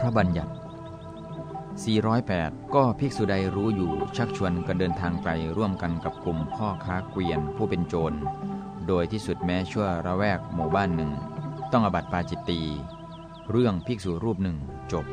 พระบัญญัติ 408 ก็ภิกษุใดรู้อยู่ชักชวนกันเดินทางไกลร่วมกันกับกลุ่มพ่อค้าเกวียนผู้เป็นโจร โดยที่สุดแม้ชั่วระแวกหมู่บ้านหนึ่ง ต้องอบัติปาจิตตี เรื่องภิกษุรูปหนึ่งจบ